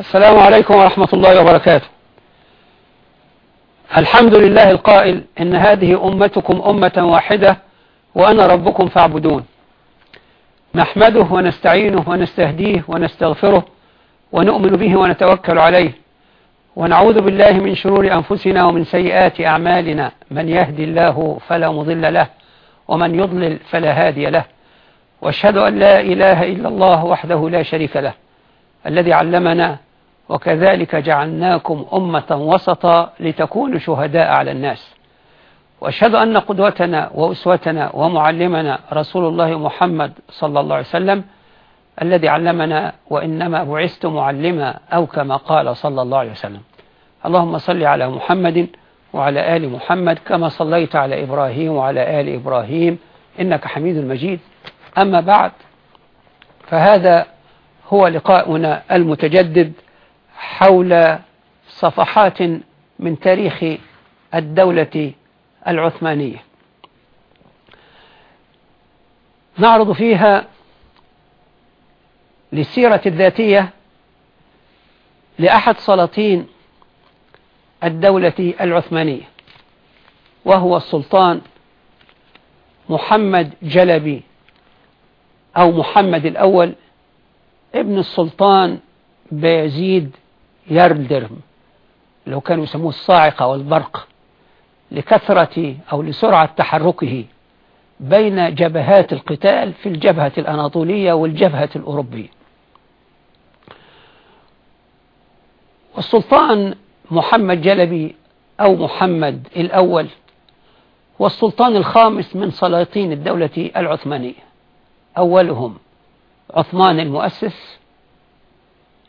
السلام عليكم ورحمة الله وبركاته. الحمد لله القائل إن هذه أمتكم أمة واحدة وأنا ربكم فاعبدون. نحمده ونستعينه ونستهديه ونستغفره ونؤمن به ونتوكل عليه. ونعوذ بالله من شرور أنفسنا ومن سيئات أعمالنا. من يهدي الله فلا مضل له ومن يضلل فلا هادي له. وأشهد أن لا إله إلا الله وحده لا شريك له الذي علمنا وكذلك جعلناكم أمة وسطا لتكونوا شهداء على الناس. وأشهد أن قدوتنا وأسوتنا ومعلمنا رسول الله محمد صلى الله عليه وسلم الذي علمنا وإنما بعثت معلما أو كما قال صلى الله عليه وسلم. اللهم صل على محمد وعلى آل محمد كما صليت على إبراهيم وعلى آل إبراهيم إنك حميد مجيد. أما بعد فهذا هو لقاؤنا المتجدد حول صفحات من تاريخ الدولة العثمانية. نعرض فيها للسيرة الذاتية لأحد سلاطين الدولة العثمانية وهو السلطان محمد جلبي أو محمد الأول ابن السلطان بايزيد يردرم لو كانوا يسموه الصاعقة والبرق لكثرة أو لسرعة تحركه. بين جبهات القتال في الجبهة الأناطولية والجبهة الأوروبية. والسلطان محمد جلبي أو محمد الأول هو السلطان الخامس من سلاطين الدولة العثمانية. أولهم عثمان المؤسس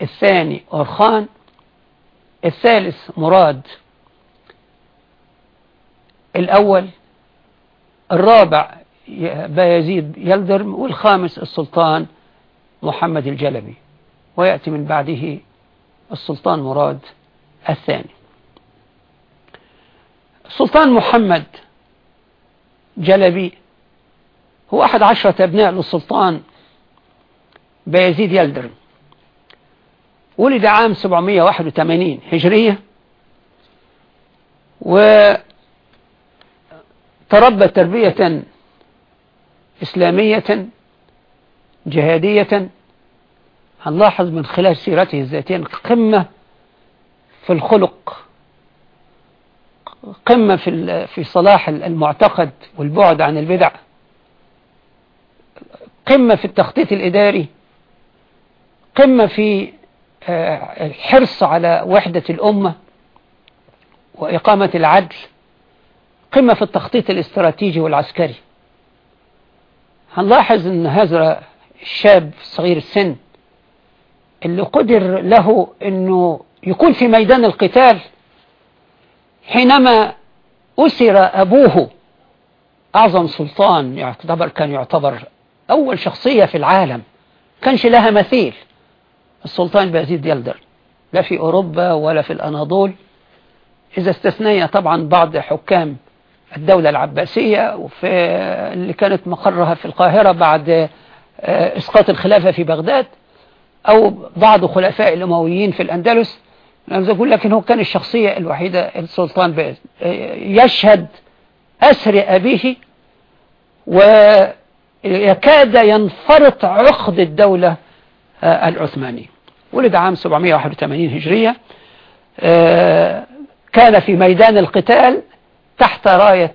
الثاني أورخان الثالث مراد الأول الرابع بايزيد يلدرم والخامس السلطان محمد الجلبي ويأتي من بعده السلطان مراد الثاني. السلطان محمد جلبي هو أحد عشرة أبناء للسلطان بايزيد يلدرم ولد عام 781 هجرية وتربى تربية إسلامية جهادية. هنلاحظ من خلال سيرته الذاتية قمة في الخلق قمة في في صلاح المعتقد والبعد عن البدع قمة في التخطيط الإداري قمة في الحرص على وحدة الأمة وإقامة العدل قمة في التخطيط الاستراتيجي والعسكري. هنلاحظ أن هذا الشاب صغير السن اللي قدر له أنه يكون في ميدان القتال حينما أسر أبوه أعظم سلطان يعتبر كان يعتبر أول شخصية في العالم. كانش لها مثيل. السلطان بايزيد يلدر لا في أوروبا ولا في الأناضول. إذا استثنينا طبعا بعض حكام الدولة العباسية وفي اللي كانت مقرها في القاهرة بعد إسقاط الخلافة في بغداد أو بعض خلفاء الأمويين في الأندلس. أقول لكن هو كان الشخصية الوحيدة السلطان بايز يشهد أسر أبيه ويكاد ينفرط عقد الدولة العثمانية ولد عام 781 هجرية كان في ميدان القتال تحت راية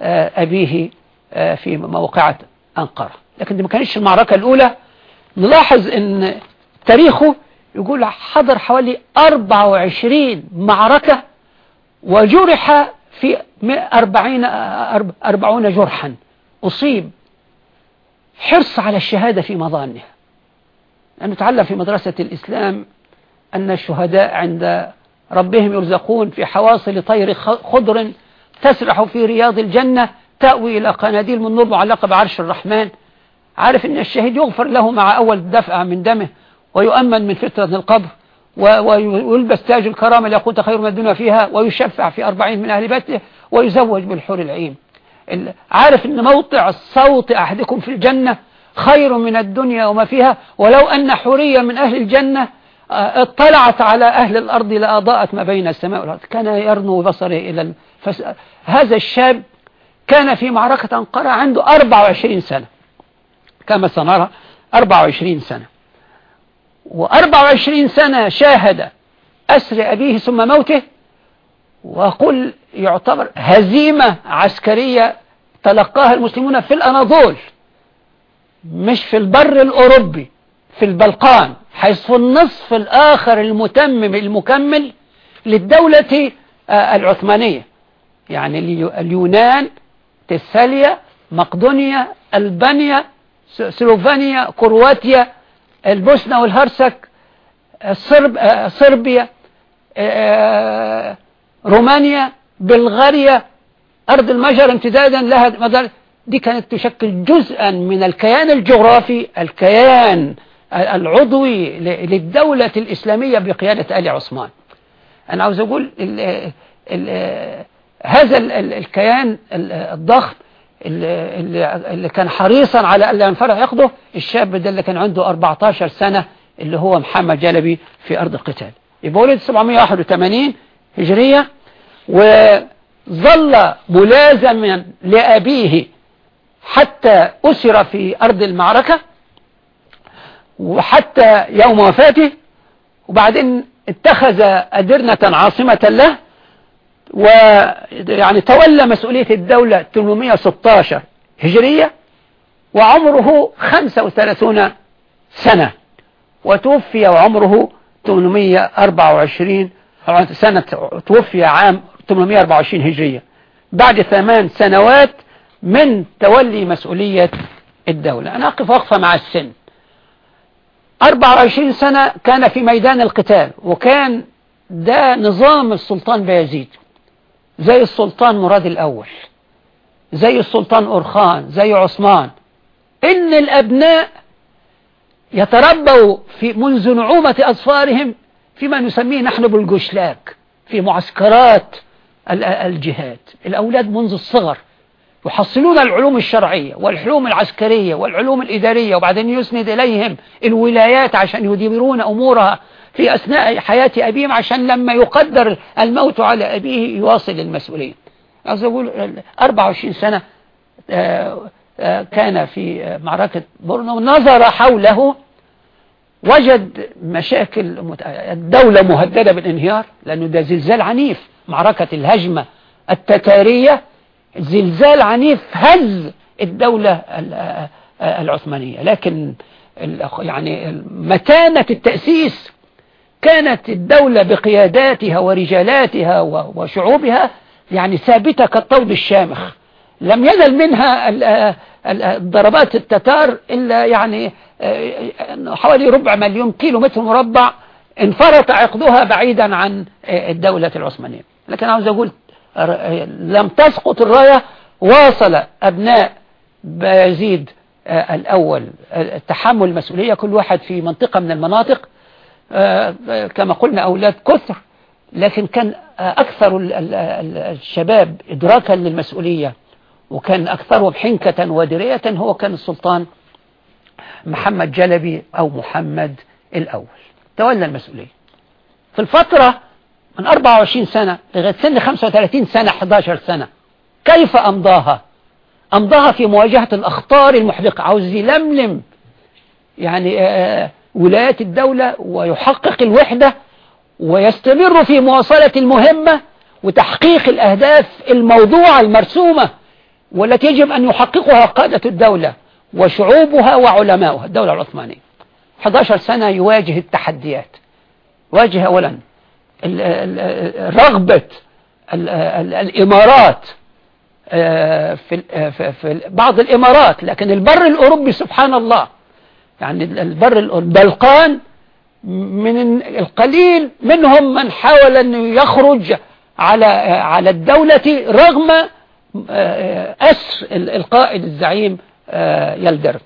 أبيه في موقعة أنقرة. لكن دي ما كانتش المعركة الأولى. نلاحظ أن تاريخه يقول حضر حوالي 24 معركة وجرح في 40 40 جرحا. أصيب حرص على الشهادة في مظانها. أن نتعلم في مدرسة الإسلام أن الشهداء عند ربهم يرزقون في حواصل طير خضر تسرح في رياض الجنة تأوي إلى قناديل من نور معلقة بعرش الرحمن. عارف أن الشهيد يغفر له مع أول دفع من دمه ويؤمن من فترة القبر ويلبس تاج الكرامة ليقوت خير من الدنيا فيها ويشفع في أربعين من أهل بيته ويزوج بالحور العين عارف إن موضع صوت أحدكم في الجنة خير من الدنيا وما فيها؟ ولو أن حورية من أهل الجنة آه، اطلعت على أهل الأرض لأضاءت ما بين السماء والأرض. كان يرنو بصره الفس... هذا الشاب كان في معركة أنقرة عنده 24 سنة. كما سنرى 24 سنة. و24 سنة شاهد أسر أبيه ثم موته وقل يعتبر هزيمة عسكرية تلقاها المسلمون في الأناضول مش في البر الأوروبي في البلقان حيث النصف الآخر المتمم المكمل للدولة آه، العثمانية. يعني اليونان تساليا مقدونيا ألبانيا سلوفانيا كرواتيا البوسنة والهرسك الصرب صربيا آه، رومانيا بلغاريا أرض المجر امتدادا لها دي كانت تشكل جزءا من الكيان الجغرافي الكيان العضوي للدولة الإسلامية بقيادة آل عثمان. أنا عاوز أقول ال ال هذا الكيان الضخم اللي, كان حريصا على أن ينفرع ياخده الشاب ده اللي كان عنده 14 سنة اللي هو محمد جلبي في أرض القتال. يبقى ولد 781 هجرية وظل ملازما لأبيه حتى أسر في أرض المعركة وحتى يوم وفاته وبعدين اتخذ أدرنة عاصمة له ويعني تولى مسؤولية الدولة 816 هجرية وعمره 35 سنة. وتوفي وعمره 824 سنة توفي عام 824 هجرية. بعد ثمان سنوات من تولي مسؤولية الدولة. أنا أقف وقفة مع السن. 24 سنة كان في ميدان القتال وكان ده نظام السلطان بايزيد زي السلطان مراد الأول زي السلطان أرخان زي عثمان. إن الأبناء يتربوا في منذ نعومة أظفارهم فيما نسميه نحن بالجشلاك في معسكرات الجهاد. الأولاد منذ الصغر يحصلون العلوم الشرعية والعلوم العسكرية والعلوم الإدارية وبعدين يسند إليهم الولايات عشان يديرون أمورها. في أثناء حياة أبيهم عشان لما يقدر الموت على أبيه يواصل المسؤولين. عايز أقول 24 سنة آه، آه، كان في معركة بورنو نظر حوله وجد مشاكل الدولة مهددة بالانهيار لأنه ده زلزال عنيف. معركة الهجمة التتارية زلزال عنيف هز الدولة آه، العثمانية. لكن يعني متانة التأسيس كانت الدولة بقياداتها ورجالاتها وشعوبها يعني ثابتة كالطود الشامخ. لم ينل منها ضربات التتار إلا يعني آه، حوالي ربع مليون كيلو متر مربع انفرط عقدها بعيدا عن آه، الدولة العثمانية. لكن عاوز أقول لم تسقط الراية واصل أبناء بايزيد آه، الأول تحمل المسؤولية. كل واحد في منطقة من المناطق آه، كما قلنا أولاد كثر لكن كان أكثر الشباب إدراكا للمسؤولية وكان أكثرهم حنكة ودرية هو كان السلطان محمد جلبي أو محمد الأول. تولى المسؤولية. في الفترة من 24 سنة لغاية سن 35 سنة 11 سنة كيف أمضاها؟ أمضاها في مواجهة الأخطار المحدقة عاوز يلملم. يعني آه ولايات الدولة ويحقق الوحدة ويستمر في مواصلة المهمة وتحقيق الأهداف الموضوعة المرسومة والتي يجب أن يحققها قادة الدولة وشعوبها وعلماؤها. الدولة العثمانية. 11 سنة يواجه التحديات. واجه أولا رغبة الإمارات في بعض الإمارات لكن البر الأوروبي سبحان الله. يعني البر البلقان من القليل منهم من حاول أن يخرج على على الدولة رغم آه، أسر القائد الزعيم آه، يلدر.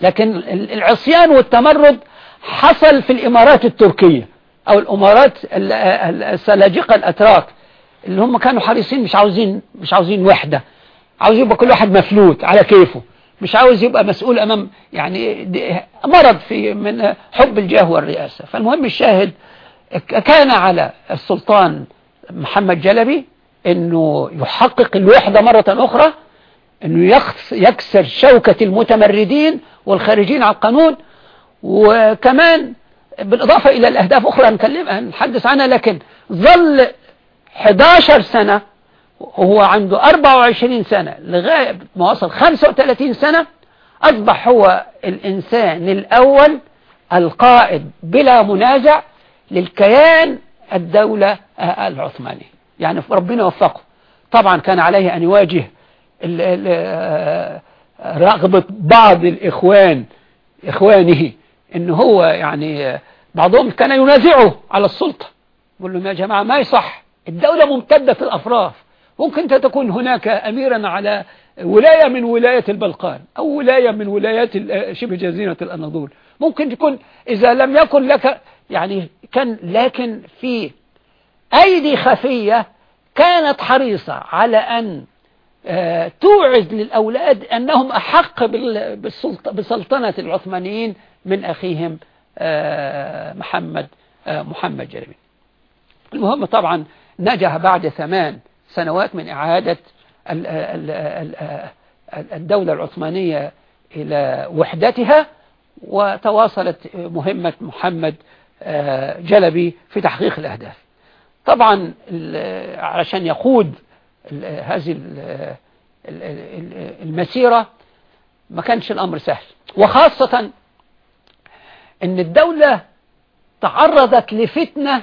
لكن العصيان والتمرد حصل في الإمارات التركية أو الإمارات السلاجقة الأتراك اللي هم كانوا حريصين مش عاوزين مش عاوزين وحدة عاوز يبقى كل واحد مفلوت على كيفه. مش عاوز يبقى مسؤول أمام يعني مرض في من حب الجاه والرئاسة. فالمهم الشاهد كان على السلطان محمد جلبي أنه يحقق الوحدة مرة أخرى أنه يكسر شوكة المتمردين والخارجين على القانون وكمان بالإضافة إلى الأهداف أخرى نحدث عنها لكن ظل 11 سنة وهو عنده 24 سنة لغاية ما وصل 35 سنة أصبح هو الإنسان الأول القائد بلا منازع للكيان الدولة العثمانية يعني ربنا وفقه. طبعا كان عليه أن يواجه رغبة بعض الإخوان إخوانه إن هو يعني بعضهم كان ينازعه على السلطة. يقول لهم يا جماعة ما يصح الدولة ممتدة في الأفراف ممكن أنت تكون هناك أميرا على ولاية من ولاية البلقان أو ولاية من ولايات شبه جزيرة الأناضول. ممكن تكون إذا لم يكن لك يعني كان لكن في أيدي خفية كانت حريصة على أن آه، توعد للأولاد أنهم أحق بسلطنة العثمانيين من أخيهم آه، محمد آه، محمد جرمي المهم طبعا نجح بعد ثمان سنوات من إعادة الدولة العثمانية إلى وحدتها وتواصلت مهمة محمد جلبي في تحقيق الأهداف. طبعا علشان يقود هذه المسيرة ما كانش الأمر سهل. وخاصة أن الدولة تعرضت لفتنة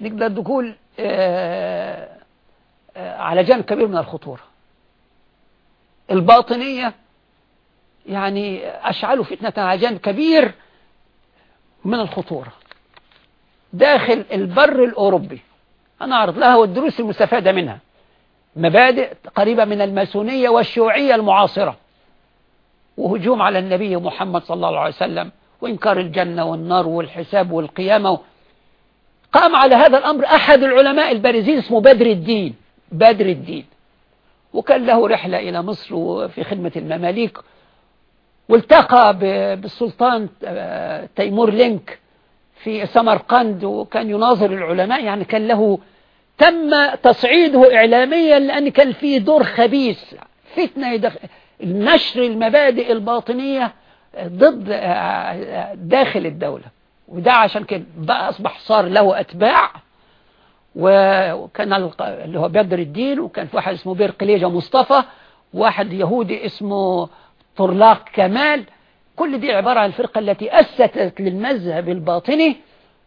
نقدر نقول آه، آه، على جانب كبير من الخطورة. الباطنية يعني أشعلوا فتنة على جانب كبير من الخطورة. داخل البر الأوروبي. أنا أعرض لها والدروس المستفادة منها. مبادئ قريبة من الماسونية والشيوعية المعاصرة. وهجوم على النبي محمد صلى الله عليه وسلم وإنكار الجنة والنار والحساب والقيامة. قام على هذا الأمر أحد العلماء البارزين اسمه بدر الدين. بدر الدين. وكان له رحلة إلى مصر في خدمة المماليك. والتقى بالسلطان آه، تيمور لينك في سمرقند وكان يناظر العلماء. يعني كان له تم تصعيده إعلاميا لأن كان فيه دور خبيث. فتنة نشر المبادئ الباطنية ضد داخل الدولة. وده عشان كده بقى أصبح صار له أتباع. وكان اللي هو بدر الدين وكان في واحد اسمه بير قليجة مصطفى واحد يهودي اسمه طرلاق كمال. كل دي عبارة عن الفرقة التي أسست للمذهب الباطني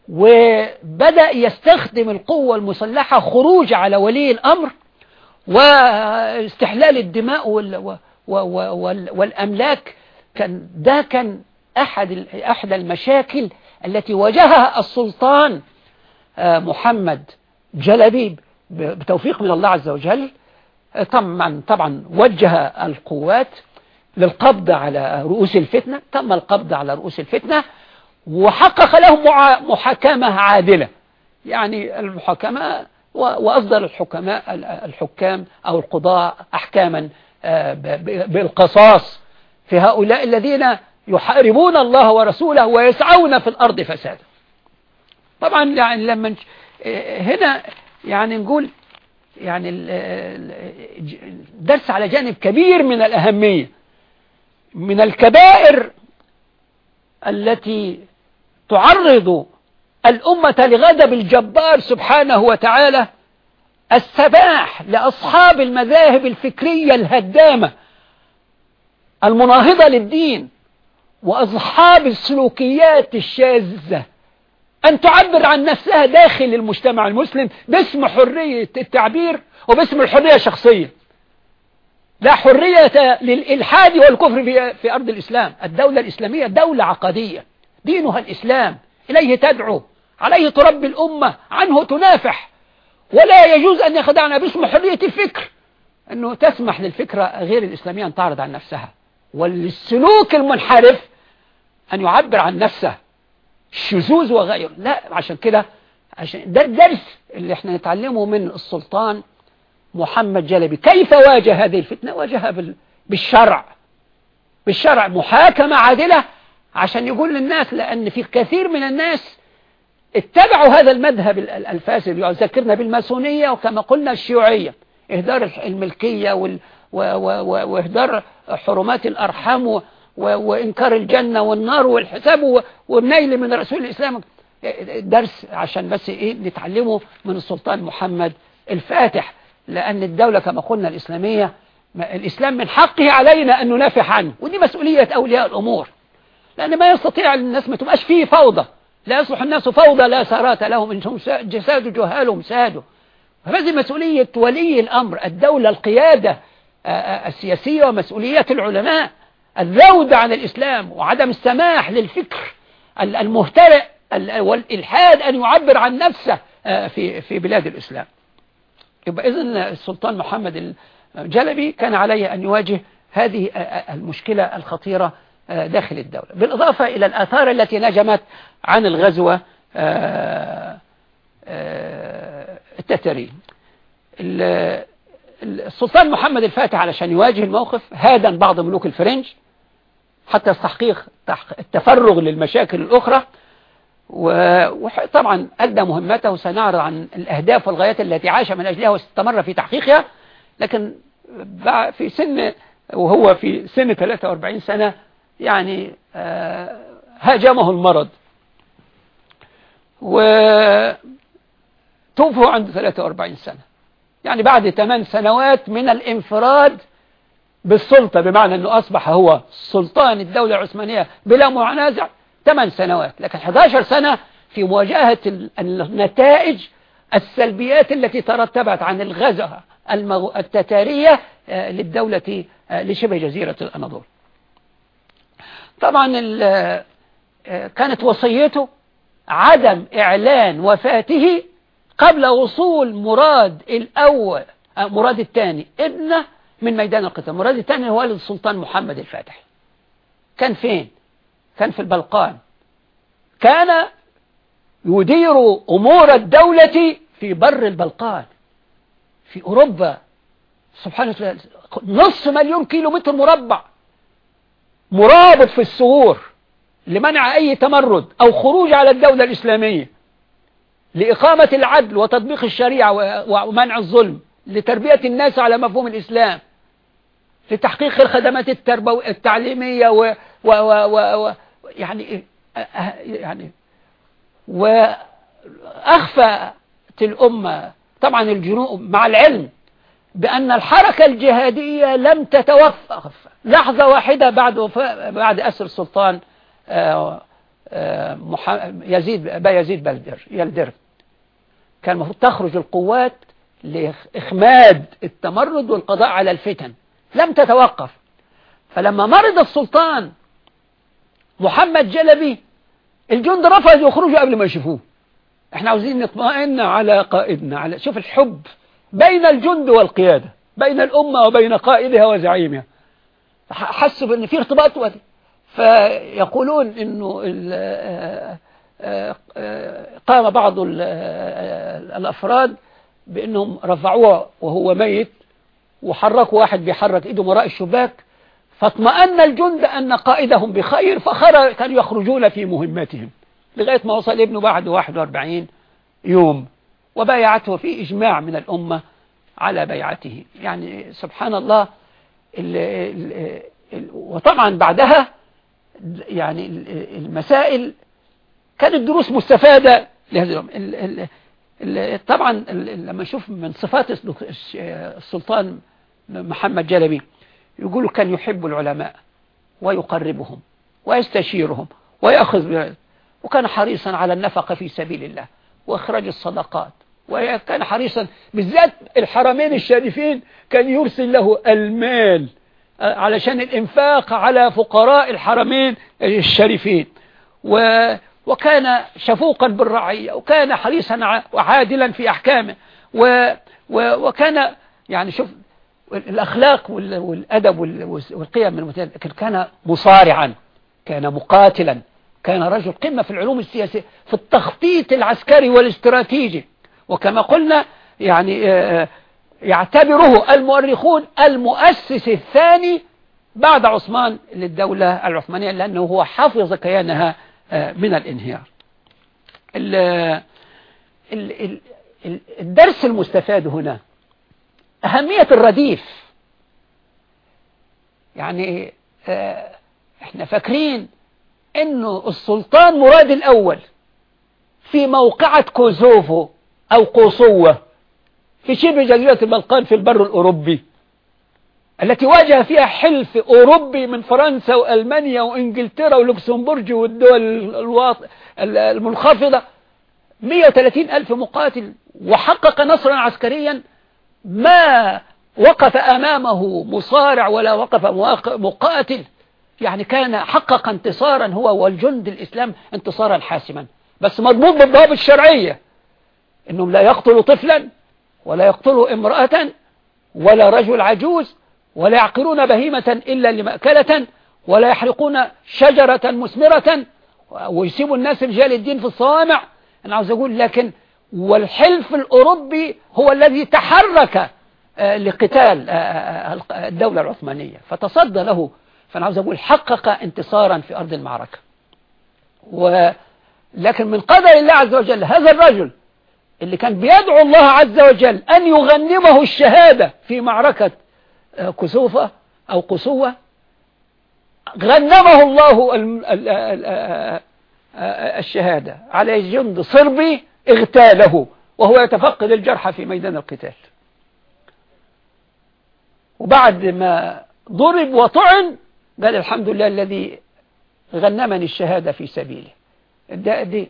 وبدأ يستخدم القوة المسلحة خروج على ولي الأمر واستحلال الدماء والأملاك. كان ده كان أحد أحد المشاكل التي واجهها السلطان آه، جلبي بتوفيق من الله عز وجل طبعا طبعا وجه القوات للقبض على رؤوس الفتنة تم القبض على رؤوس الفتنة وحقق لهم محاكمة عادلة. يعني المحاكمة وأصدر الحكماء الحكام أو القضاء أحكاما آه، بالقصاص. في هؤلاء الذين يحاربون الله ورسوله ويسعون في الأرض فسادا. طبعا يعني لما هنا يعني نقول يعني درس على جانب كبير من الأهمية من الكبائر التي تعرض الأمة لغضب الجبار سبحانه وتعالى السماح لأصحاب المذاهب الفكرية الهدامة المناهضة للدين وأصحاب السلوكيات الشاذة. أن تعبر عن نفسها داخل المجتمع المسلم باسم حرية التعبير وباسم الحرية الشخصية. لا حرية للإلحاد والكفر في أرض الإسلام. الدولة الإسلامية دولة عقدية. دينها الإسلام. إليه تدعو. عليه تربي الأمة. عنه تنافح. ولا يجوز أن يخدعنا باسم حرية الفكر. أنه تسمح للفكرة غير الإسلامية أن تعرض عن نفسها. وللسلوك المنحرف أن يعبر عن نفسه. الشذوذ وغيره. لا عشان كده عشان ده الدرس اللي إحنا نتعلمه من السلطان محمد جلبي. كيف واجه هذه الفتنة؟ واجهها بالشرع. بالشرع. محاكمة عادلة عشان يقول للناس لأن في كثير من الناس اتبعوا هذا المذهب الفاسد. يذكرنا بالماسونية وكما قلنا الشيوعية. إهدار الملكية وإهدار حرمات الأرحام وإنكار الجنة والنار والحساب والنيل من رسول الإسلام. درس عشان بس إيه نتعلمه من السلطان محمد الفاتح لأن الدولة كما قلنا الإسلامية الإسلام من حقه علينا أن ننافح عنه ودي مسؤولية أولياء الأمور. لأن ما يستطيع الناس ما تبقاش فيه فوضى. لا يصلح الناس فوضى لا سارات لهم إنهم جساد جهالهم سادوا. فهذه مسؤولية ولي الأمر الدولة القيادة السياسية ومسؤولية العلماء. الذود عن الإسلام وعدم السماح للفكر المهترئ والإلحاد أن يعبر عن نفسه في في بلاد الإسلام. يبقى إذن السلطان محمد الجلبي كان عليه أن يواجه هذه المشكلة الخطيرة داخل الدولة. بالإضافة إلى الآثار التي نجمت عن الغزوة التتري السلطان محمد الفاتح علشان يواجه الموقف هادن بعض ملوك الفرنج حتى تحقيق التفرغ للمشاكل الأخرى. وطبعا أدى مهمته سنعرض عن الأهداف والغايات التي عاش من أجلها واستمر في تحقيقها. لكن في سن وهو في سن 43 سنة يعني هاجمه المرض. وتوفوا عنده 43 سنة. يعني بعد 8 سنوات من الانفراد بالسلطة بمعنى أنه أصبح هو سلطان الدولة العثمانية بلا منازع 8 سنوات. لكن 11 سنة في مواجهة النتائج السلبيات التي ترتبت عن الغزة التتارية للدولة لشبه جزيرة الأناضول. طبعا كانت وصيته عدم إعلان وفاته قبل وصول مراد الأول مراد الثاني ابنة من ميدان القتال. مراد الثاني هو السلطان محمد الفاتح. كان فين؟ كان في البلقان. كان يدير أمور الدولة في بر البلقان في أوروبا. سبحانه وتعالى نصف مليون كيلو متر مربع. مرابط في الثغور لمنع أي تمرد أو خروج على الدولة الإسلامية. لإقامة العدل وتطبيق الشريعة ومنع الظلم لتربية الناس على مفهوم الإسلام لتحقيق الخدمات التربوية التعليمية و و و و يعني يعني وأخفت الأمة طبعا الجنوب مع العلم بأن الحركة الجهادية لم تتوقف لحظة واحدة بعد بعد أسر السلطان يزيد با يزيد بلدر يلدر كان المفروض تخرج القوات لإخماد التمرد والقضاء على الفتن. لم تتوقف. فلما مرض السلطان محمد جلبي الجند رفض يخرجوا قبل ما يشوفوه. إحنا عاوزين نطمئن على قائدنا على شوف الحب بين الجند والقيادة بين الأمة وبين قائدها وزعيمها. حسوا بأن في ارتباط فيقولون أنه قام بعض الأفراد بأنهم رفعوه وهو ميت وحركوا واحد بيحرك إيده وراء الشباك فاطمأن الجند أن قائدهم بخير فخرج كانوا يخرجون في مهمتهم لغاية ما وصل ابنه بعد 41 يوم وبايعته في إجماع من الأمة على بيعته. يعني سبحان الله ال ال ال وطبعا بعدها يعني المسائل كانت دروس مستفادة لهذه طبعا لما نشوف من صفات السلطان محمد جلبي يقولوا كان يحب العلماء ويقربهم ويستشيرهم ويأخذ وكان حريصا على النفقة في سبيل الله وإخراج الصدقات وكان حريصا بالذات الحرمين الشريفين كان يرسل له المال علشان الإنفاق على فقراء الحرمين الشريفين. و وكان شفوقا بالرعية وكان حريصا وعادلا في أحكامه. و وكان يعني شوف الأخلاق والأدب والقيم كان مصارعا كان مقاتلا كان رجل قمة في العلوم السياسية في التخطيط العسكري والاستراتيجي. وكما قلنا يعني يعتبره المؤرخون المؤسس الثاني بعد عثمان للدولة العثمانية لأنه هو حفظ كيانها آه، من الانهيار. الدرس المستفاد هنا أهمية الرديف. يعني آه، إحنا فاكرين إنه السلطان مراد الأول في موقعة كوزوفو أو قوصوة في شبه جزيرة البلقان في البر الأوروبي. التي واجه فيها حلف أوروبي من فرنسا وألمانيا وإنجلترا ولوكسمبورج والدول المنخفضة. 130 ألف مقاتل. وحقق نصرا عسكريا. ما وقف أمامه مصارع ولا وقف مقاتل. يعني كان حقق انتصارا هو والجند الإسلام انتصارا حاسما. بس مضبوط بالضوابط الشرعية. إنهم لا يقتلوا طفلا ولا يقتلوا امرأة ولا رجل عجوز. ولا يعقرون بهيمة إلا لمأكلة ولا يحرقون شجرة مثمرة ويسيبوا الناس رجال الدين في الصوامع. أنا عاوز أقول لكن والحلف الأوروبي هو الذي تحرك آه، لقتال آه، آه، الدولة العثمانية. فتصدى له. فأنا عاوز أقول حقق انتصارا في أرض المعركة. ولكن من قدر الله عز وجل هذا الرجل اللي كان بيدعو الله عز وجل أن يغنمه الشهادة في معركة كسوفة أو قسوة غنمه الله الشهادة على جند صربي اغتاله وهو يتفقد الجرح في ميدان القتال. وبعد ما ضرب وطعن قال الحمد لله الذي غنمني الشهادة في سبيله. دي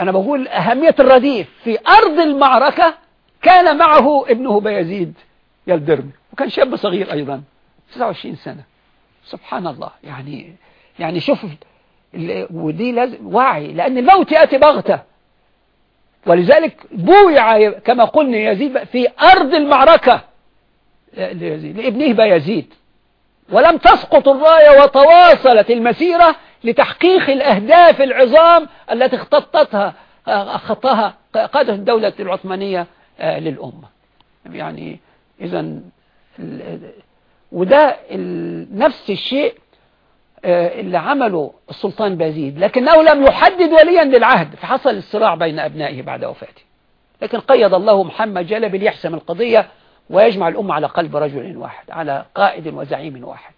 أنا بقول أهمية الرديف في أرض المعركة كان معه ابنه بيزيد يلدرمي وكان شاب صغير أيضا 29 سنة. سبحان الله يعني يعني شوف ودي لازم وعي لأن الموت يأتي بغتة. ولذلك بويع كما قلنا يزيد في أرض المعركة لابنه بايزيد ولم تسقط الراية وتواصلت المسيرة لتحقيق الأهداف العظام التي اختطتها خطها قادة الدولة العثمانية آه، للأمة. يعني إذا وده نفس الشيء آه، اللي عمله السلطان بازيد. لكنه لم يحدد وليا للعهد فحصل الصراع بين أبنائه بعد وفاته. لكن قيد الله محمد جلب ليحسم القضية ويجمع الأمة على قلب رجل واحد على قائد وزعيم واحد.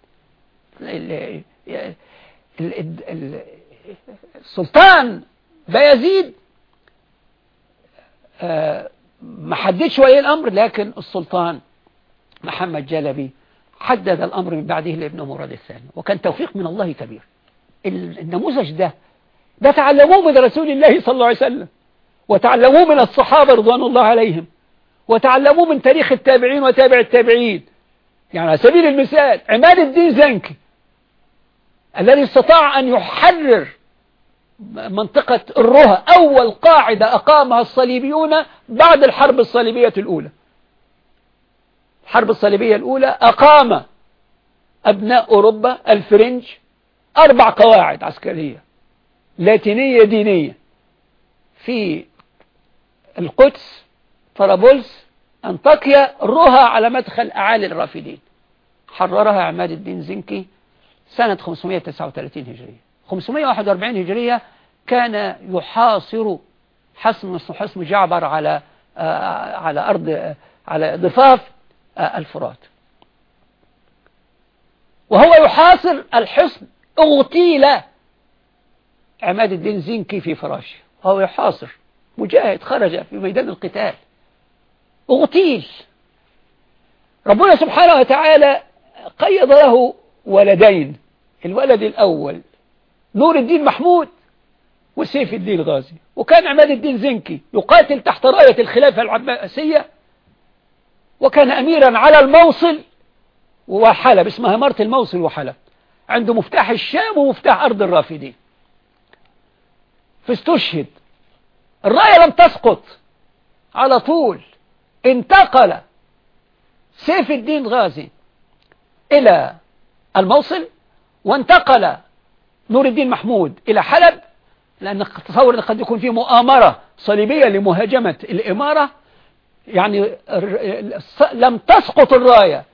السلطان بايزيد آه، ما حددش ولي الأمر لكن السلطان محمد جلبي حدد الأمر من بعده لابن مراد الثاني. وكان توفيق من الله كبير. النموذج ده ده تعلموه من رسول الله صلى الله عليه وسلم. وتعلموه من الصحابة رضوان الله عليهم. وتعلموه من تاريخ التابعين وتابع التابعين. يعني على سبيل المثال عماد الدين زنكي الذي استطاع أن يحرر منطقة الرها أول قاعدة أقامها الصليبيون بعد الحرب الصليبية الأولى. الحرب الصليبية الأولى أقام أبناء أوروبا الفرنج أربع قواعد عسكرية لاتينية دينية. في القدس طرابلس أنطاكيا رها على مدخل أعالي الرافدين. حررها عماد الدين زنكي سنة 539 هجرية. 541 هجرية كان يحاصر حصن حصن جعبر على آه، على أرض على ضفاف آه، الفرات. وهو يحاصر الحصن أغتيل. عماد الدين زنكي في فراشه وهو يحاصر. مجاهد خرج في ميدان القتال. أغتيل. ربنا سبحانه وتعالى قيض له ولدين الولد الأول نور الدين محمود وسيف الدين غازي. وكان عماد الدين زنكي يقاتل تحت راية الخلافة العباسية وكان أميرا على الموصل وحلب اسمها مرت الموصل وحلب. عنده مفتاح الشام ومفتاح أرض الرافدين. فاستشهد. الراية لم تسقط. على طول. انتقل. سيف الدين غازي إلى الموصل وانتقل نور الدين محمود إلى حلب لأن تصور أن قد يكون في مؤامرة صليبية لمهاجمة الإمارة. يعني لم تسقط الراية.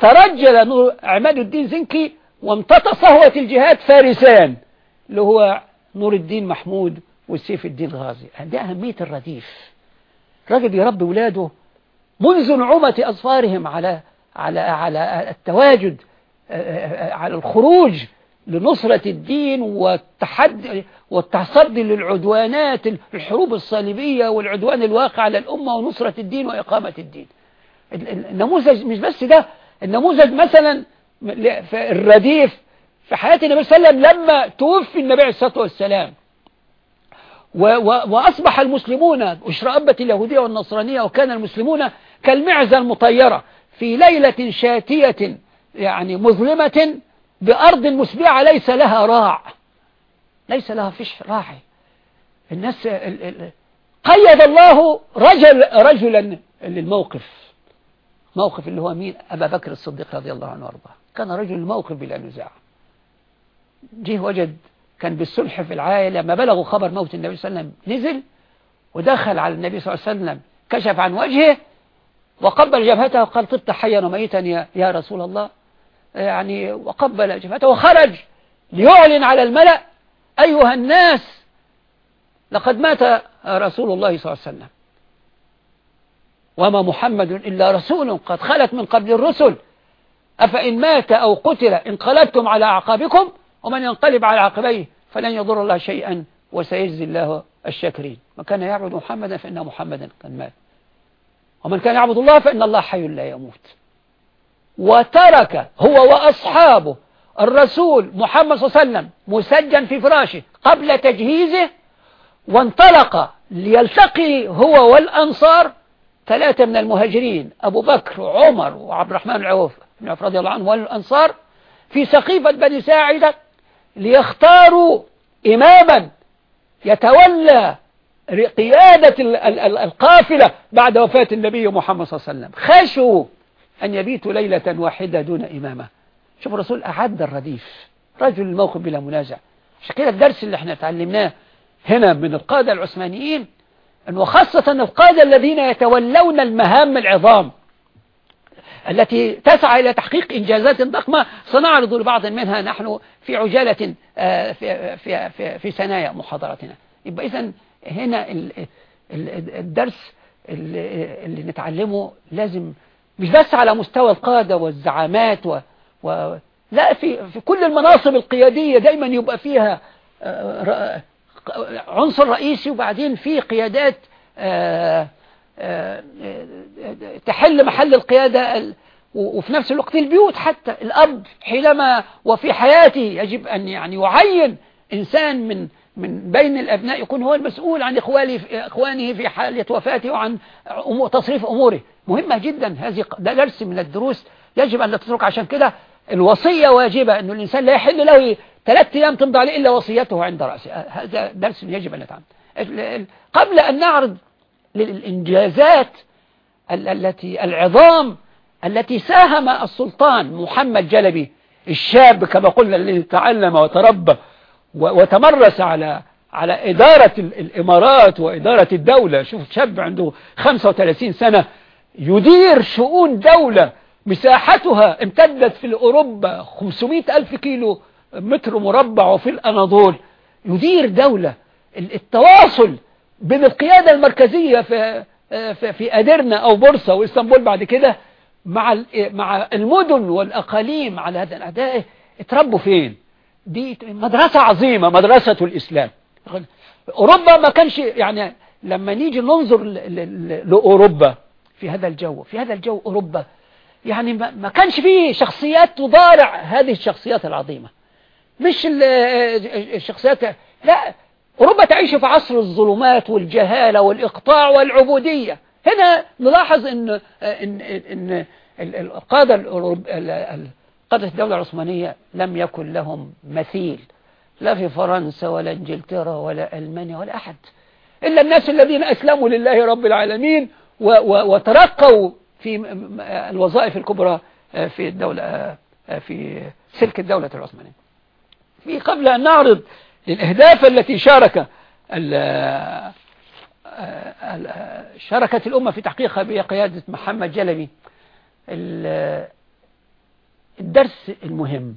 ترجل نور عماد الدين زنكي وامتطى صهوة الجهاد فارسان اللي هو نور الدين محمود وسيف الدين غازي. ده أهمية الرديف. راجل يربي ولاده منذ نعومة أظفارهم على على على التواجد على الخروج لنصرة الدين والتحدي والتصدي للعدوانات الحروب الصليبية والعدوان الواقع على الأمة ونصرة الدين وإقامة الدين. النموذج مش بس ده النموذج مثلا في الرديف في حياة النبي صلى الله عليه وسلم لما توفي النبي عليه الصلاة والسلام. وأصبح المسلمون اشرأبت اليهودية والنصرانية وكان المسلمون كالمعزة المطيرة في ليلة شاتية يعني مظلمة بأرض مسبعة ليس لها راع. ليس لها فيش راعي الناس قيد الله رجل رجلا للموقف. موقف اللي هو مين؟ أبا بكر الصديق رضي الله عنه وأرضاه. كان رجل الموقف بلا نزاع. جه وجد كان بالصلح في العائلة لما بلغوا خبر موت النبي صلى الله عليه وسلم نزل ودخل على النبي صلى الله عليه وسلم كشف عن وجهه وقبل جبهته وقال طبت حيا وميتا يا, يا رسول الله. يعني وقبل جبهته وخرج ليعلن على الملأ أيها الناس لقد مات رسول الله صلى الله عليه وسلم. وما محمد إلا رسول قد خلت من قبل الرسل. أفإن مات أو قتل انقلبتم على أعقابكم ومن ينقلب على عقبيه فلن يضر الله شيئا وسيجزي الله الشاكرين. من كان يعبد محمدا فإن محمدا قد مات. ومن كان يعبد الله فإن الله حي لا يموت. وترك هو وأصحابه الرسول محمد صلى الله عليه وسلم مسجن في فراشه قبل تجهيزه وانطلق ليلتقي هو والأنصار ثلاثة من المهاجرين أبو بكر وعمر وعبد الرحمن العوف بن عوف رضي الله عنه والأنصار في سقيفة بني ساعدة ليختاروا إماما يتولى قيادة القافلة بعد وفاة النبي محمد صلى الله عليه وسلم. خشوا أن يبيتوا ليلة واحدة دون إمامة. شوف الرسول أعد الرديف. رجل الموقف بلا منازع. عشان كده الدرس اللي إحنا تعلمناه هنا من القادة العثمانيين وخاصة القادة الذين يتولون المهام العظام التي تسعى إلى تحقيق إنجازات ضخمة سنعرض لبعض منها نحن في عجالة آه، في, في, في, في ثنايا محاضرتنا يبقى إذن هنا الدرس اللي نتعلمه لازم مش بس على مستوى القادة والزعامات و, و لا في, في كل المناصب القيادية دايما يبقى فيها آه، عنصر رئيسي وبعدين في قيادات آه، تحل محل القيادة وفي نفس الوقت البيوت حتى. الأب حينما وفي حياته يجب أن يعني يعين إنسان من من بين الأبناء يكون هو المسؤول عن إخوانه في حالة وفاته وعن تصريف أموره. مهمة جدا هذه ده درس من الدروس. يجب أن لا تترك عشان كده الوصية واجبة أنه الإنسان لا يحل له ثلاث أيام تمضى عليه إلا وصيته عند رأسه هذا درس يجب أن نتعلم. قبل أن نعرض للإنجازات التي العظام التي ساهم السلطان محمد جلبي الشاب كما قلنا الذي تعلم وتربى وتمرس على على إدارة الإمارات وإدارة الدولة. شوف شاب عنده 35 سنة يدير شؤون دولة مساحتها امتدت في أوروبا 500 ألف كيلو متر مربع وفي الأناضول. يدير دولة. التواصل بين القيادة المركزية في في أدرنا أو بورصة وإسطنبول بعد كده مع مع المدن والأقاليم على هذا الأداء اتربوا فين؟ دي مدرسة عظيمة مدرسة الإسلام. أوروبا ما كانش يعني لما نيجي ننظر لأوروبا في هذا الجو في هذا الجو أوروبا يعني ما كانش فيه شخصيات تضارع هذه الشخصيات العظيمة. مش الشخصيات لا أوروبا تعيش في عصر الظلمات والجهالة والإقطاع والعبودية. هنا نلاحظ أن, إن, إن القادة قادة الدولة العثمانية لم يكن لهم مثيل. لا في فرنسا ولا إنجلترا ولا ألمانيا ولا أحد. إلا الناس الذين أسلموا لله رب العالمين وترقوا في الوظائف الكبرى في الدولة في سلك الدولة العثمانية. في قبل أن نعرض الأهداف التي شارك شاركت الأمة في تحقيقها بقيادة محمد جلبي الدرس المهم.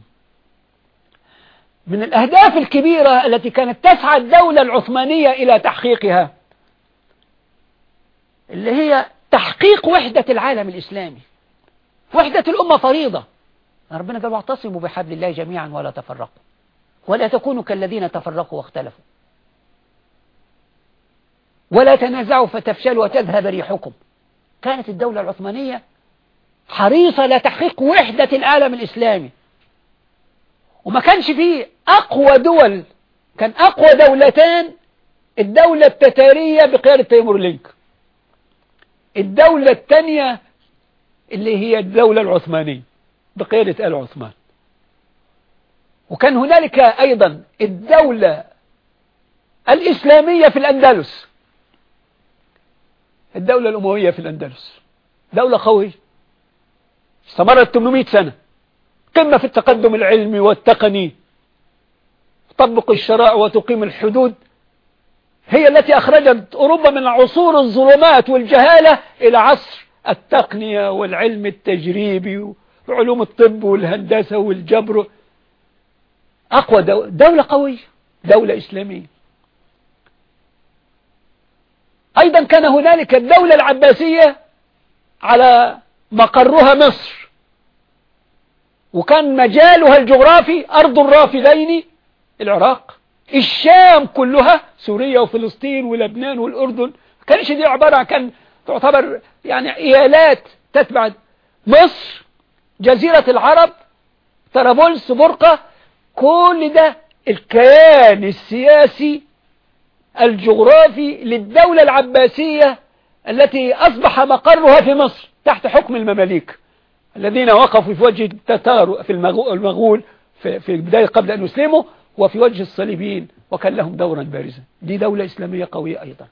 من الأهداف الكبيرة التي كانت تسعى الدولة العثمانية إلى تحقيقها اللي هي تحقيق وحدة العالم الإسلامي. وحدة الأمة فريضة. ربنا قال واعتصموا بحبل الله جميعا ولا تفرقوا. ولا تكونوا كالذين تفرقوا واختلفوا. ولا تنازعوا فتفشلوا وتذهب ريحكم. كانت الدولة العثمانية حريصة لتحقيق وحدة العالم الإسلامي. وما كانش فيه أقوى دول. كان أقوى دولتان الدولة التتارية بقيادة تيمور لينك الدولة الثانية اللي هي الدولة العثمانية بقيادة آل عثمان. وكان هنالك أيضا الدولة الإسلامية في الأندلس. الدولة الأموية في الأندلس. دولة قوية. استمرت 800 سنة. قمة في التقدم العلمي والتقني. تطبق الشرائع وتقيم الحدود. هي التي أخرجت أوروبا من عصور الظلمات والجهالة إلى عصر التقنية والعلم التجريبي وعلوم الطب والهندسة والجبر. أقوى دولة, قوية دولة إسلامية. أيضا كان هنالك الدولة العباسية على مقرها مصر. وكان مجالها الجغرافي أرض الرافدين العراق. الشام كلها سوريا وفلسطين ولبنان والأردن كانش دي عبارة كان تعتبر يعني إيالات تتبع مصر جزيرة العرب طرابلس برقة كل ده الكيان السياسي الجغرافي للدولة العباسية التي أصبح مقرها في مصر تحت حكم المماليك الذين وقفوا في وجه التتار في المغول في, البداية قبل أن يسلموا. وفي وجه الصليبيين وكان لهم دورا بارزا. دي دولة إسلامية قوية أيضا.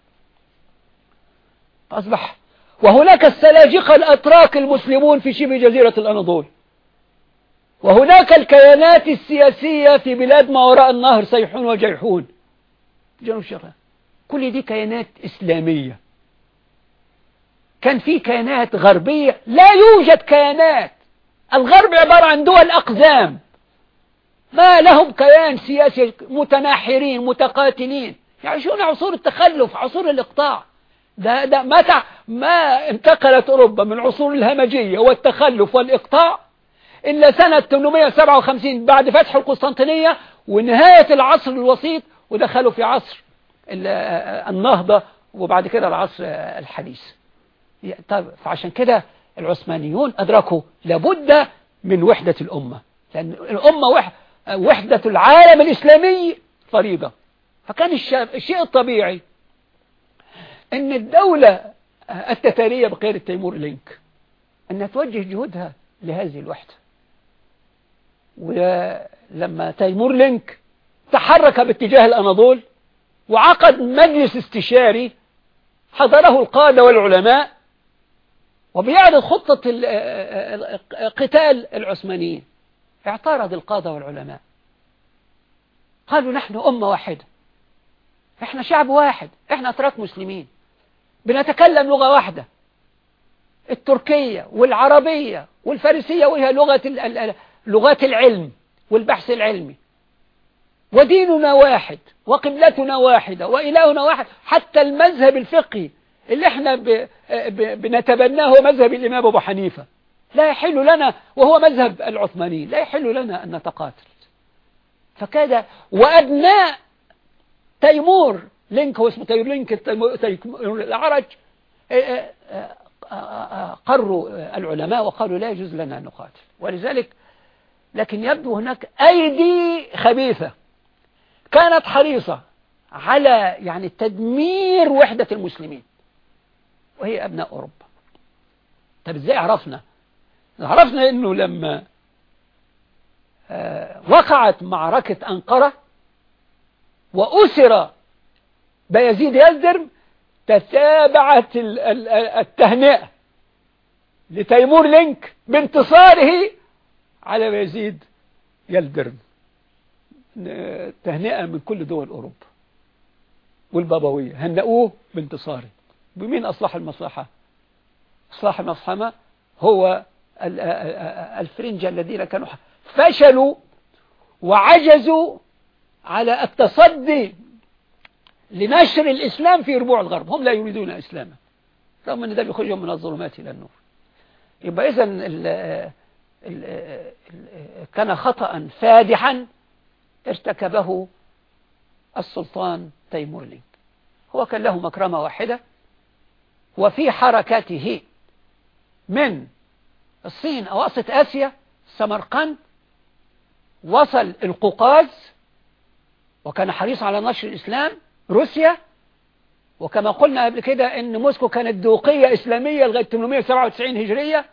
أصبح وهناك السلاجقة الأتراك المسلمون في شبه جزيرة الأناضول. وهناك الكيانات السياسية في بلاد ما وراء النهر سيحون وجيحون. جنوب شرق كل دي كيانات إسلامية. كان في كيانات غربية. لا يوجد كيانات. الغرب عبارة عن دول أقزام. ما لهم كيان سياسي متناحرين متقاتلين. يعيشون عصور التخلف عصور الإقطاع. ده ده متى؟ ما انتقلت أوروبا من عصور الهمجية والتخلف والإقطاع إلا سنة 857 بعد فتح القسطنطينية ونهاية العصر الوسيط ودخلوا في عصر النهضة وبعد كده العصر الحديث. طب فعشان كده العثمانيون أدركوا لابد من وحدة الأمة. لأن الأمة وحدة العالم الإسلامي فريضة فكان الشيء الطبيعي أن الدولة التتارية بقيادة تيمور لينك أنها توجه جهودها لهذه الوحدة. ولما تيمور لينك تحرك باتجاه الأناضول وعقد مجلس استشاري حضره القادة والعلماء وبيعرض خطة قتال العثمانيين. اعترض القادة والعلماء. قالوا نحن أمة واحدة. إحنا شعب واحد. إحنا أتراك مسلمين. بنتكلم لغة واحدة. التركية والعربية والفارسية وهي لغة لغات العلم والبحث العلمي. وديننا واحد وقبلتنا واحدة وإلهنا واحد. حتى المذهب الفقهي اللي إحنا بنتبناه هو مذهب الإمام أبو حنيفة. لا يحل لنا وهو مذهب العثماني لا يحل لنا أن نتقاتل. فكاد وأبناء تيمور لينك هو اسمه تيمور لينك العرج قروا العلماء وقالوا لا يجوز لنا أن نقاتل. ولذلك لكن يبدو هناك أيدي خبيثة كانت حريصة على يعني تدمير وحدة المسلمين وهي أبناء أوروبا. طب إزاي عرفنا عرفنا أنه لما وقعت معركة أنقرة وأسر بيزيد يزدرم تتابعت التهنئة لتيمور لينك بانتصاره على يزيد يلدرم تهنئة من كل دول أوروبا والبابوية. هنأوه بانتصاره. بمين أصلح المصلحة؟ إصلاح المصلحة هو الفرنجة الذين كانوا فشلوا وعجزوا على التصدي لنشر الإسلام في ربوع الغرب. هم لا يريدون إسلاما رغم أن ده بيخرجهم من الظلمات إلى النور. يبقى إذا كان خطأ فادحا ارتكبه السلطان تيمور لينك هو كان له مكرمة واحدة وفي حركاته من الصين أواسط آسيا سمرقند وصل القوقاز وكان حريص على نشر الإسلام روسيا وكما قلنا قبل كده إن موسكو كانت دوقية إسلامية لغاية 897 هجرية.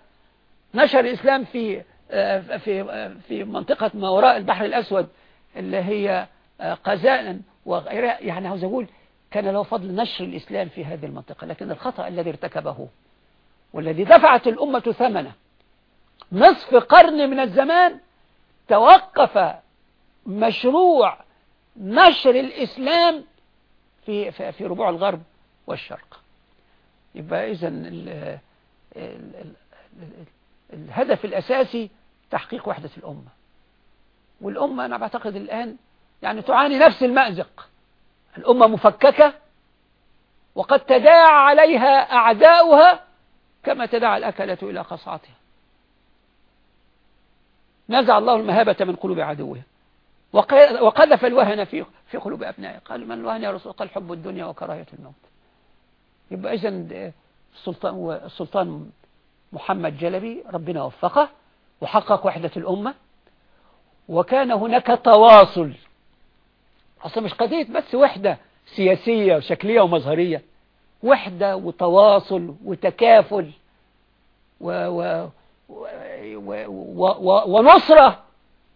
نشر الإسلام في آه، في آه، في منطقة ما وراء البحر الأسود اللي هي آه، قزاء وغيرها يعني عاوز أقول كان له فضل نشر الإسلام في هذه المنطقة لكن الخطأ الذي ارتكبه والذي دفعت الأمة ثمنه نصف قرن من الزمان توقف مشروع نشر الإسلام في في ربوع الغرب والشرق. يبقى إذا الهدف الأساسي تحقيق وحدة الأمة. والأمة أنا بعتقد الآن يعني تعاني نفس المأزق. الأمة مفككة وقد تداعى عليها أعداؤها كما تداعى الأكلة إلى قصعتها. نزع الله المهابة من قلوب عدوها. وقذف الوهن في في قلوب أبنائه. قال من الوهن يا رسول قال حب الدنيا وكراهية الموت. يبقى إذا السلطان السلطان محمد جلبي ربنا وفقه وحقق وحدة الأمة. وكان هناك تواصل. أصلا مش قضية بس وحدة سياسية وشكلية ومظهرية. وحدة وتواصل وتكافل و و ونصرة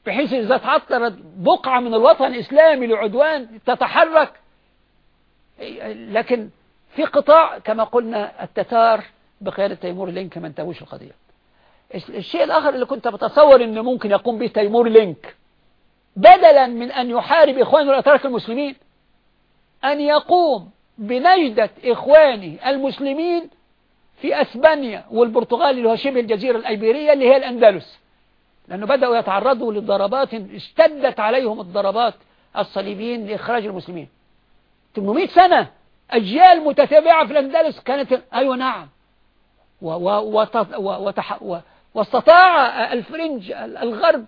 بحيث إذا تعرضت بقعة من الوطن الإسلامي لعدوان تتحرك. لكن في قطاع كما قلنا التتار بقيادة تيمور لينك ما انتهوش القضية؟ الشيء الآخر اللي كنت بتصور أنه ممكن يقوم به تيمور لينك بدلا من أن يحارب إخوانه الأتراك المسلمين أن يقوم بنجدة إخوانه المسلمين في أسبانيا والبرتغال اللي هو شبه الجزيرة الأيبيرية اللي هي الأندلس. لأنه بدأوا يتعرضوا للضربات اشتدت عليهم الضربات الصليبيين لإخراج المسلمين. 800 سنة أجيال متتابعة في الأندلس كانت أيوة نعم. واستطاع الفرنج الغرب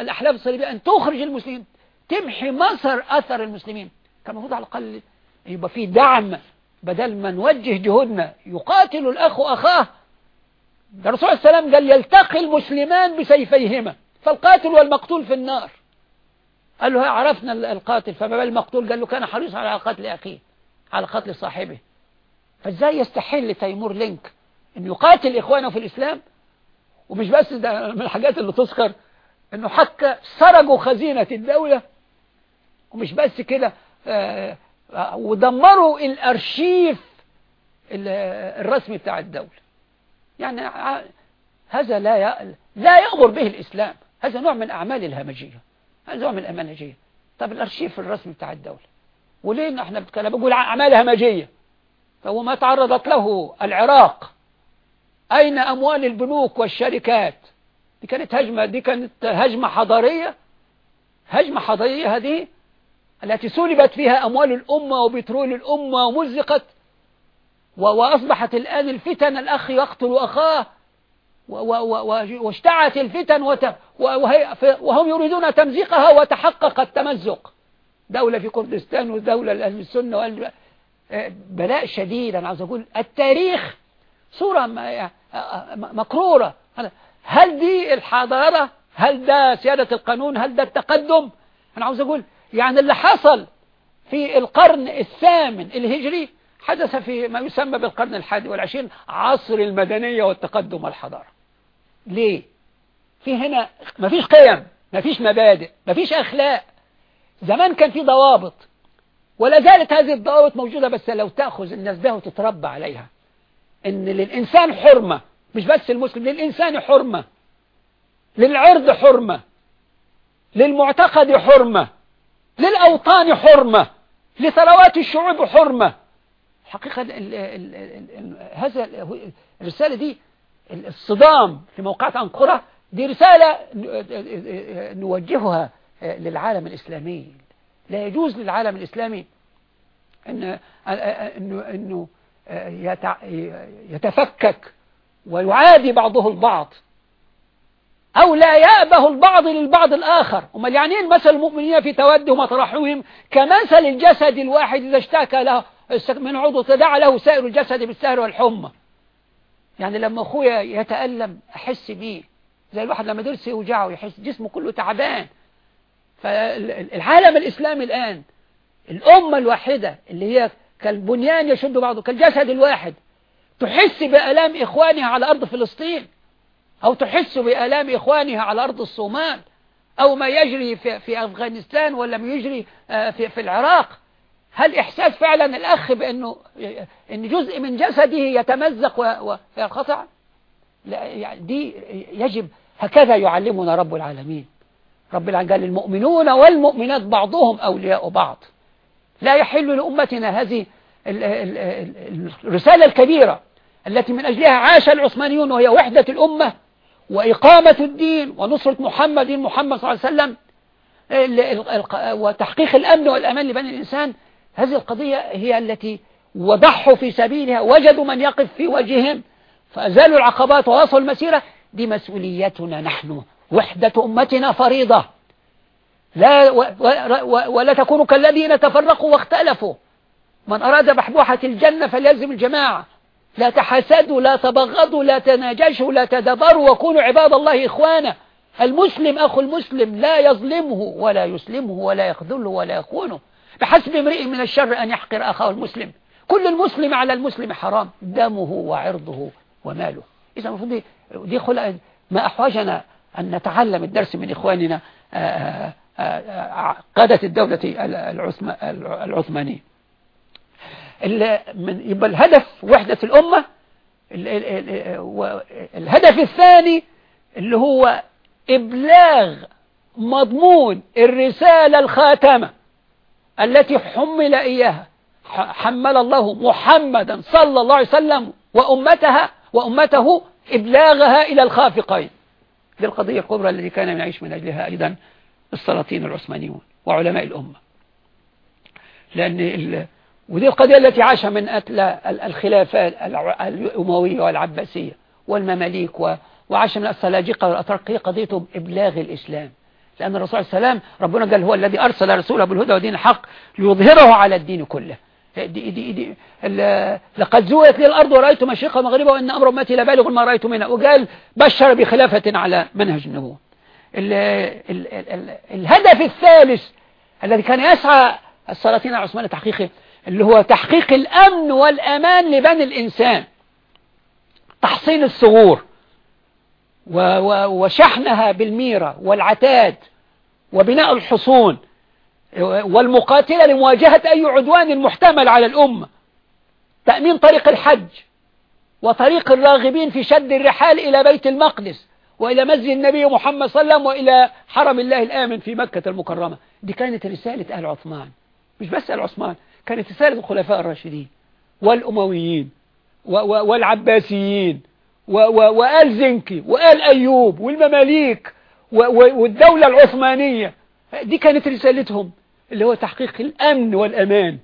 الأحلاف الصليبية أن تخرج المسلمين تمحي مصر أثر المسلمين. كان المفروض على الأقل يبقى في دعم بدل ما نوجه جهودنا يقاتل الأخ أخاه ده الرسول عليه وسلم قال يلتقي المسلمان بسيفيهما. فالقاتل والمقتول في النار. قال له عرفنا القاتل. فما بال المقتول؟ قال له كان حريصا على قتل أخيه على قتل صاحبه. فازاي يستحل تيمور لينك أن يقاتل إخوانه في الإسلام؟ ومش بس ده من الحاجات اللي تذكر أنه حتى سرقوا خزينة الدولة. ومش بس كده آه، ودمروا الأرشيف الرسمي بتاع الدولة. يعني هذا لا لا يأمر به الإسلام. هذا نوع من أعمال الهمجية. هذا نوع من الأمانجية. طب الأرشيف الرسمي بتاع الدولة. وليه إحنا بنتكلم؟ بقول أعمال همجية. فهو ما تعرضت له العراق. أين أموال البنوك والشركات؟ دي كانت هجمة دي كانت هجمة حضارية. هجمة حضارية هذه التي سلبت فيها أموال الأمة وبترول الأمة ومزقت وأصبحت الآن الفتن الأخ يقتل أخاه واشتعت الفتن وهم يريدون تمزيقها وتحقق التمزق. دولة في كردستان ودولة لأهل السنة بلاء شديد أنا عاوز أقول التاريخ صورة مكرورة. هل دي الحضارة؟ هل ده سيادة القانون؟ هل ده التقدم؟ أنا عاوز أقول يعني اللي حصل في القرن الثامن الهجري حدث في ما يسمى بالقرن الحادي والعشرين عصر المدنية والتقدم والحضارة. ليه؟ في هنا مفيش قيم مفيش مبادئ مفيش أخلاق. زمان كان في ضوابط ولا زالت هذه الضوابط موجودة بس لو تأخذ الناس بها وتتربى عليها إن للإنسان حرمة مش بس المسلم للإنسان حرمة للعرض حرمة للمعتقد حرمة. للأوطان حرمة لثروات الشعوب حرمة. حقيقة هذا الرسالة دي الصدام في موقعة أنقرة دي رسالة نوجهها للعالم الإسلامي. لا يجوز للعالم الإسلامي أن أنه أنه يتفكك ويعادي بعضه البعض. أو لا يأبه البعض للبعض الآخر. وما يعني المثل المؤمنين في تودهم وترحمهم كمثل الجسد الواحد إذا اشتكى له من عضو تدعى له سائر الجسد بالسهر والحمى. يعني لما أخويا يتألم أحس بيه. زي الواحد لما درسه يوجعه يحس جسمه كله تعبان. فالعالم الإسلامي الآن الأمة الواحدة اللي هي كالبنيان يشد بعضه كالجسد الواحد تحس بألام إخوانها على أرض فلسطين. أو تحس بآلام إخوانها على أرض الصومال أو ما يجري في, أفغانستان ولا ما يجري آه، في, في العراق. هل إحساس فعلا الأخ بأنه إن جزء من جسده يتمزق وينقطع لا يعني دي يجب هكذا يعلمنا رب العالمين. رب العالمين قال المؤمنون والمؤمنات بعضهم أولياء بعض. لا يحل لأمتنا هذه الرسالة الكبيرة التي من أجلها عاش العثمانيون وهي وحدة الأمة وإقامة الدين ونصرة محمد محمد صلى الله عليه وسلم. وتحقيق الأمن والأمان لبني الإنسان. هذه القضية هي التي وضحوا في سبيلها وجدوا من يقف في وجههم. فأزالوا العقبات وواصلوا المسيرة. دي مسؤوليتنا نحن وحدة أمتنا فريضة. لا ولا تكونوا كالذين تفرقوا واختلفوا. من أراد بحبوحة الجنة فليلزم الجماعة. لا تحسدوا لا تبغضوا لا تناجشوا لا تدبروا وكونوا عباد الله إخوانا. المسلم أخو المسلم لا يظلمه ولا يسلمه ولا يخذله ولا يخونه. بحسب امرئ من الشر أن يحقر أخاه المسلم. كل المسلم على المسلم حرام دمه وعرضه وماله. إذا المفروض دي خلق ما أحوجنا أن نتعلم الدرس من إخواننا آه، آه، آه، قادة الدولة العثمانية يبقى الهدف وحدة الأمة الهدف الثاني اللي هو إبلاغ مضمون الرسالة الخاتمة التي حمل إياها. حمل الله محمدا صلى الله عليه وسلم وأمتها وأمته إبلاغها إلى الخافقين. دي القضية الكبرى التي كان يعيش من أجلها أيضا السلاطين العثمانيون وعلماء الأمة. لأن ودي القضية التي عاش من أتلى الخلافات الأموية والعباسية والمماليك وعاش من السلاجقة والأتراك هي قضية إبلاغ الإسلام. لأن الرسول عليه وسلم ربنا قال هو الذي أرسل رسوله بالهدى ودين الحق ليظهره على الدين كله. دي دي دي لقد زويت لي الأرض ورأيت مشرقها ومغربها وإن أمر أمتي لبالغ ما رأيت منها. وقال بشر بخلافة على منهج النبوة. الهدف الثالث الذي كان يسعى السلاطين العثمانية تحقيقه اللي هو تحقيق الأمن والأمان لبني الإنسان. تحصين الثغور وشحنها بالميرة والعتاد وبناء الحصون. والمقاتلة لمواجهة أي عدوان محتمل على الأمة. تأمين طريق الحج وطريق الراغبين في شد الرحال إلى بيت المقدس وإلى مسجد النبي محمد صلى الله عليه وسلم وإلى حرم الله الآمن في مكة المكرمة. دي كانت رسالة آل عثمان. مش بس آل عثمان. كانت رسالة الخلفاء الراشدين والأمويين والعباسيين وآل وآل أيوب والمماليك والدولة العثمانية. دي كانت رسالتهم اللي هو تحقيق الأمن والأمان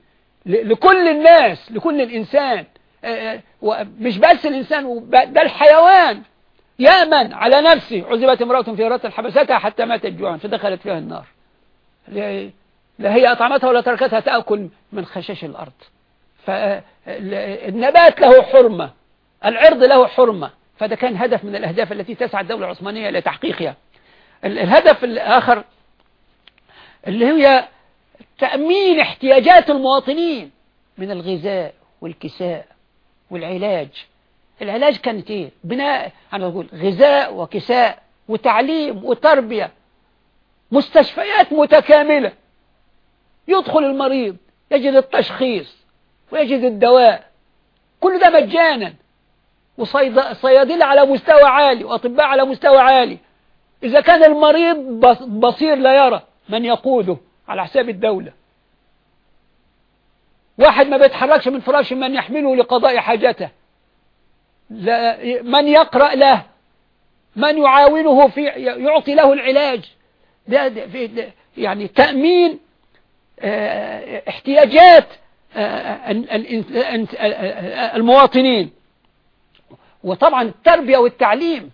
لكل الناس لكل الإنسان. مش بس الإنسان ده الحيوان. يأمن على نفسه عذبت امرأة في رات حبستها حتى ماتت جوعا فدخلت فيها النار. لا هي أطعمتها ولا تركتها تأكل من خشاش الأرض. فالنبات له حرمة العرض له حرمة. فده كان هدف من الأهداف التي تسعى الدولة العثمانية لتحقيقها الهدف الآخر اللي هي تأمين احتياجات المواطنين من الغذاء والكساء والعلاج. العلاج كانت إيه بناء أنا أقول غذاء وكساء وتعليم وتربية. مستشفيات متكاملة. يدخل المريض يجد التشخيص ويجد الدواء. كل ده مجانا. وصيادلة على مستوى عالي وأطباء على مستوى عالي. إذا كان المريض بصير لا يرى من يقوده على حساب الدولة. واحد ما بيتحركش من فراش من يحمله لقضاء حاجته. لا من يقرأ له من يعاونه في يعطي له العلاج. ده ده يعني تأمين احتياجات آه، المواطنين. وطبعا التربية والتعليم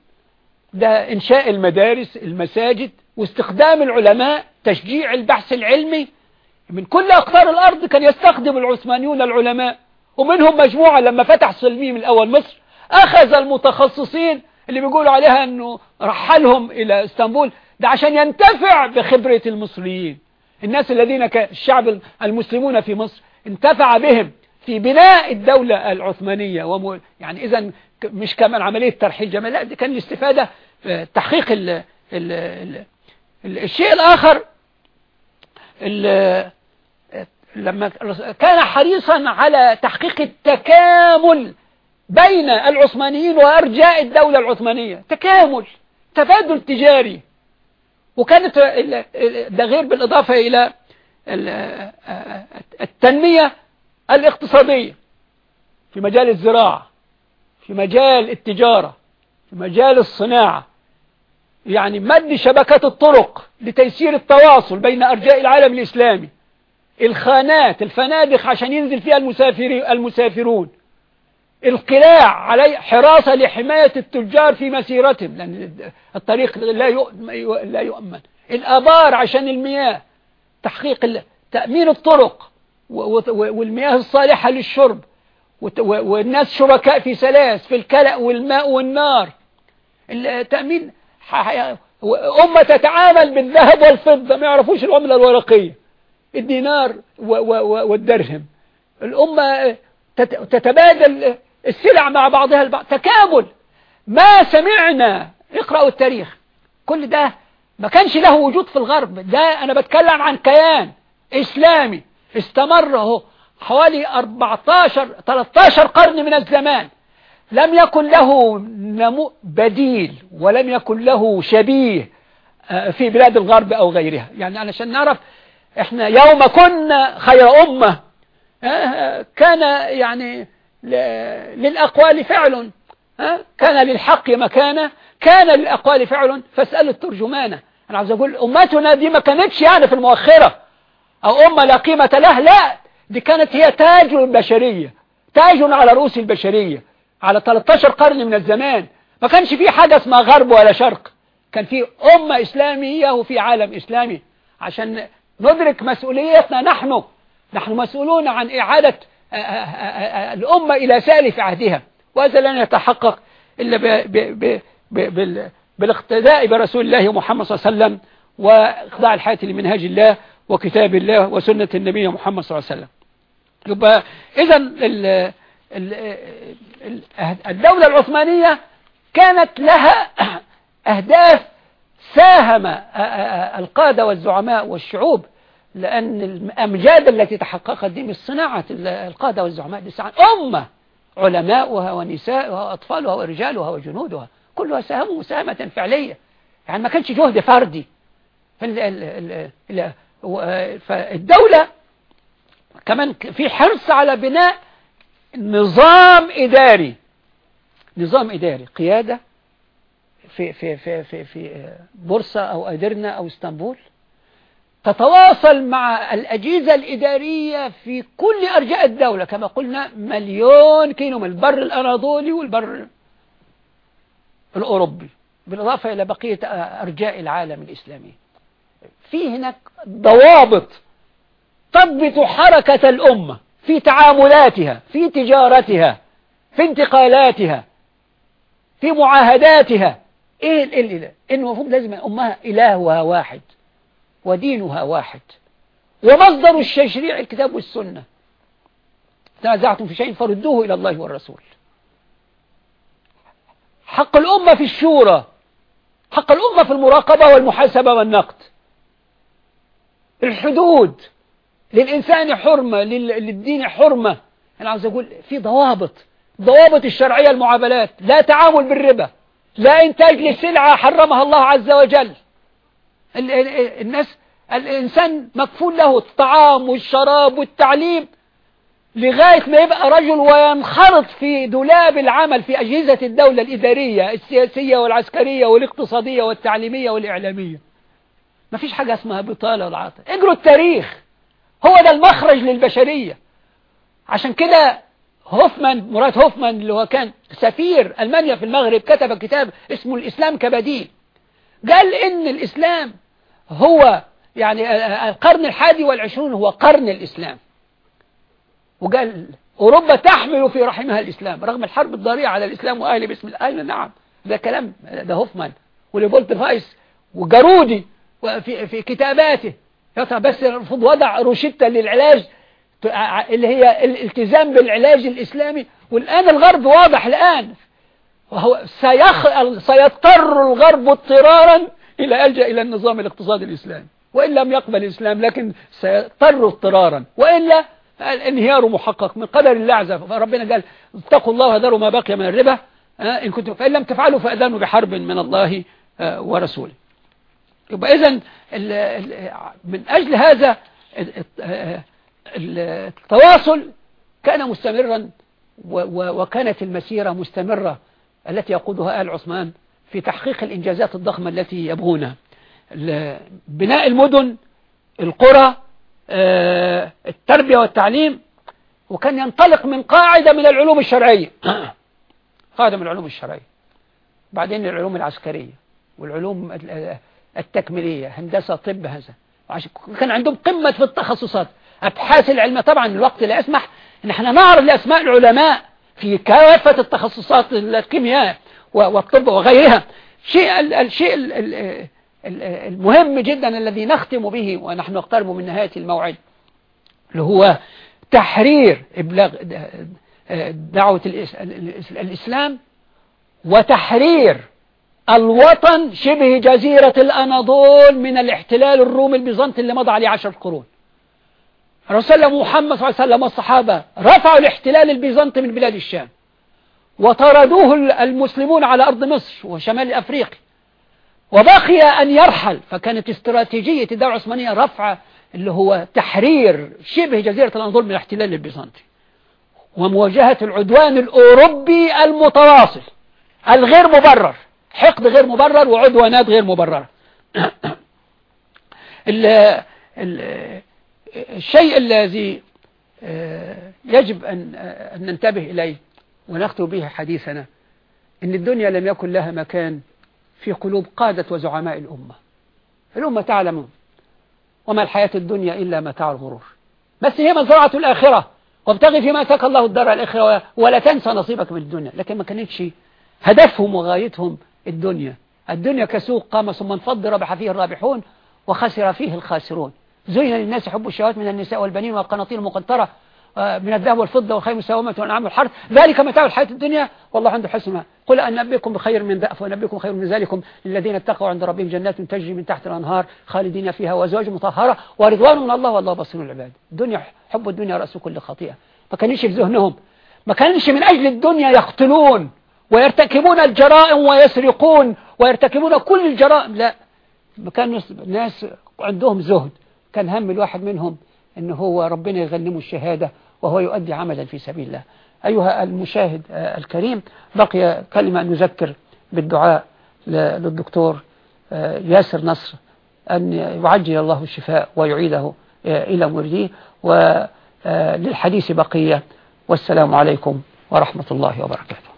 ده إنشاء المدارس المساجد واستخدام العلماء تشجيع البحث العلمي. من كل أقطار الأرض كان يستخدم العثمانيون العلماء. ومنهم مجموعة لما فتح سلمي من أول مصر أخذ المتخصصين اللي بيقولوا عليها أنه رحلهم إلى إسطنبول ده عشان ينتفع بخبرة المصريين. الناس الذين الشعب المسلمون في مصر انتفع بهم في بناء الدولة العثمانية ومو يعني إذا مش كمان عملية ترحيل جمال لا دي كان الاستفادة تحقيق ال ال ال ال الشيء الآخر لما كان حريصا على تحقيق التكامل بين العثمانيين وأرجاء الدولة العثمانية. تكامل تبادل تجاري. وكانت ده غير بالإضافة إلى التنمية الاقتصادية في مجال الزراعة في مجال التجارة في مجال الصناعة. يعني مد شبكات الطرق لتيسير التواصل بين أرجاء العالم الإسلامي. الخانات الفنادق عشان ينزل فيها المسافرون. القلاع علي حراسة لحماية التجار في مسيرتهم لأن الطريق لا يؤمن. الآبار عشان المياه تحقيق تأمين الطرق والمياه الصالحة للشرب والناس شركاء في سلاس في الكلأ والماء والنار. التأمين أمة تتعامل بالذهب والفضة ما يعرفوش العملة الورقية. الدينار والدرهم. الأمة تتبادل السلع مع بعضها البعض. تكامل. ما سمعنا. اقرأوا التاريخ. كل ده ما كانش له وجود في الغرب. ده أنا بتكلم عن كيان إسلامي. استمر هو حوالي 14 13 قرن من الزمان. لم يكن له بديل ولم يكن له شبيه آه، في بلاد الغرب أو غيرها. يعني علشان نعرف إحنا يوم كنا خير أمة آه، كان يعني للأقوال فعل. كان للحق مكانة كان للأقوال فعل. فاسألوا الترجمانة. أنا عاوز أقول أمتنا دي ما كانتش يعني في المؤخرة. أو أمة لا قيمة له لا دي كانت هي تاج البشرية. تاج على رؤوس البشرية. على 13 قرن من الزمان. ما كانش في حاجة اسمها غرب ولا شرق. كان في أمة إسلامية وفي عالم إسلامي. عشان ندرك مسؤوليتنا نحن. نحن مسؤولون عن إعادة الأمة إلى سالف عهدها وهذا لن يتحقق إلا بالاقتداء برسول الله محمد صلى الله عليه وسلم وإخضاع الحياة لمنهاج الله وكتاب الله وسنة النبي محمد صلى الله عليه وسلم. يبقى إذا الدولة العثمانية كانت لها أهداف ساهم القادة والزعماء والشعوب لأن الأمجاد التي تحققت دي من صناعة القادة والزعماء دي أمة. علماؤها ونسائها وأطفالها ورجالها وجنودها. كلها ساهموا مساهمة فعلية. يعني ما كانش جهد فردي. فالدولة كمان في حرص على بناء نظام إداري. نظام إداري. قيادة في في في في في بورصة أو أدرنا أو إسطنبول. تتواصل مع الأجهزة الإدارية في كل أرجاء الدولة. كما قلنا مليون كيلو من البر الأناضولي والبر الأوروبي بالإضافة إلى بقية أرجاء العالم الإسلامي. في هناك ضوابط تضبط حركة الأمة في تعاملاتها في تجارتها في انتقالاتها في معاهداتها. الاله انه المفروض لازم أمها الهها واحد. ودينها واحد. ومصدر التشريع الكتاب والسنة تنازعتم في شيء فردوه إلى الله والرسول. حق الأمة في الشورى. حق الأمة في المراقبة والمحاسبة والنقد. الحدود. للإنسان حرمة للدين حرمة. أنا عاوز أقول في ضوابط. ضوابط الشرعية المعاملات. لا تعامل بالربا. لا إنتاج لسلعة حرمها الله عز وجل. الناس الإنسان مكفول له الطعام والشراب والتعليم لغاية ما يبقى رجل وينخرط في دولاب العمل في أجهزة الدولة الإدارية السياسية والعسكرية والاقتصادية والتعليمية والإعلامية. ما فيش حاجة اسمها بطالة ولا اجروا التاريخ. هو ده المخرج للبشرية. عشان كده هوفمان مراد هوفمان اللي هو كان سفير ألمانيا في المغرب كتب كتاب اسمه الإسلام كبديل. قال إن الإسلام هو يعني القرن الحادي والعشرون هو قرن الإسلام. وقال أوروبا تحمل في رحمها الإسلام رغم الحرب الضارية على الإسلام وأهله باسم الآية نعم ده كلام ده هوفمان وليبولت فايس وجارودي في, في كتاباته. بس المفروض وضع روشتة للعلاج اللي هي الالتزام بالعلاج الإسلامي. والآن الغرب واضح الآن وهو سيخ... سيضطر الغرب اضطرارا إلى ألجأ إلى النظام الاقتصادي الإسلامي. وإن لم يقبل الإسلام لكن سيضطر اضطرارا. وإلا الانهيار محقق. من قدر الله عز وجل فربنا قال اتقوا الله وذروا ما بقي من الربا. إن كنتم فإن لم تفعلوا فأذانوا بحرب من الله ورسوله. يبقى إذن من أجل هذا التواصل كان مستمرا وكانت المسيرة مستمرة. التي يقودها آل عثمان في تحقيق الإنجازات الضخمة التي يبغونها. بناء المدن القرى التربية والتعليم وكان ينطلق من قاعدة من العلوم الشرعية. قاعدة من العلوم الشرعية. بعدين العلوم العسكرية والعلوم التكميلية هندسة طب هذا. كان عندهم قمة في التخصصات. أبحاث العلم طبعا الوقت لا يسمح. ان إحنا نعرض لأسماء العلماء في كافة التخصصات الكيمياء والطب وغيرها. شيء الشيء المهم جدا الذي نختم به ونحن نقترب من نهاية الموعد اللي هو تحرير إبلاغ دعوة الإسلام وتحرير الوطن شبه جزيرة الأناضول من الاحتلال الرومي البيزنطي اللي مضى عليه عشر قرون. الرسول محمد صلى الله عليه وسلم والصحابة رفعوا الاحتلال البيزنطي من بلاد الشام وطردوه المسلمون على أرض مصر وشمال أفريقيا. وبقي أن يرحل فكانت استراتيجية الدولة العثمانية رفع اللي هو تحرير شبه جزيرة الأناضول من الاحتلال البيزنطي. ومواجهة العدوان الأوروبي المتواصل الغير مبرر حقد غير مبرر وعدوانات غير مبررة. الشيء الذي يجب أن ننتبه إليه ونختم به حديثنا إن الدنيا لم يكن لها مكان في قلوب قادة وزعماء الأمة. الأمة تعلم وما الحياة الدنيا إلا متاع الغرور. بس هي مزرعة الآخرة. وابتغي فيما أتاك الله الدار الآخرة ولا تنسى نصيبك من الدنيا. لكن ما كانتش هدفهم وغايتهم الدنيا. الدنيا كسوق قام ثم انفض ربح فيه الرابحون وخسر فيه الخاسرون. زين للناس حب الشهوات من النساء والبنين والقناطير المقنطرة آه، من الذهب والفضة والخيم السوامة والنعام والحرث. ذلك متاع الحياة الدنيا. والله عنده حسنها قل أن نبيكم بخير من ذأف ونبيكم خير من ذلكم. للذين اتقوا عند ربهم جنات تجري من تحت الأنهار خالدين فيها وزواج مطهرة ورضوان من الله والله بصير العباد. الدنيا حب الدنيا رأس كل خطيئة. ما كانش في ذهنهم. ما كانش من أجل الدنيا يقتلون ويرتكبون الجرائم ويسرقون ويرتكبون كل الجرائم. لا. كان ناس عندهم زهد. كان هم الواحد منهم إن هو ربنا يغنمه الشهادة وهو يؤدي عملا في سبيل الله. أيها المشاهد الكريم بقي كلمة نذكر بالدعاء للدكتور ياسر نصر أن يعجل الله الشفاء ويعيده إلى مرضيه وللحديث بقية. والسلام عليكم ورحمة الله وبركاته.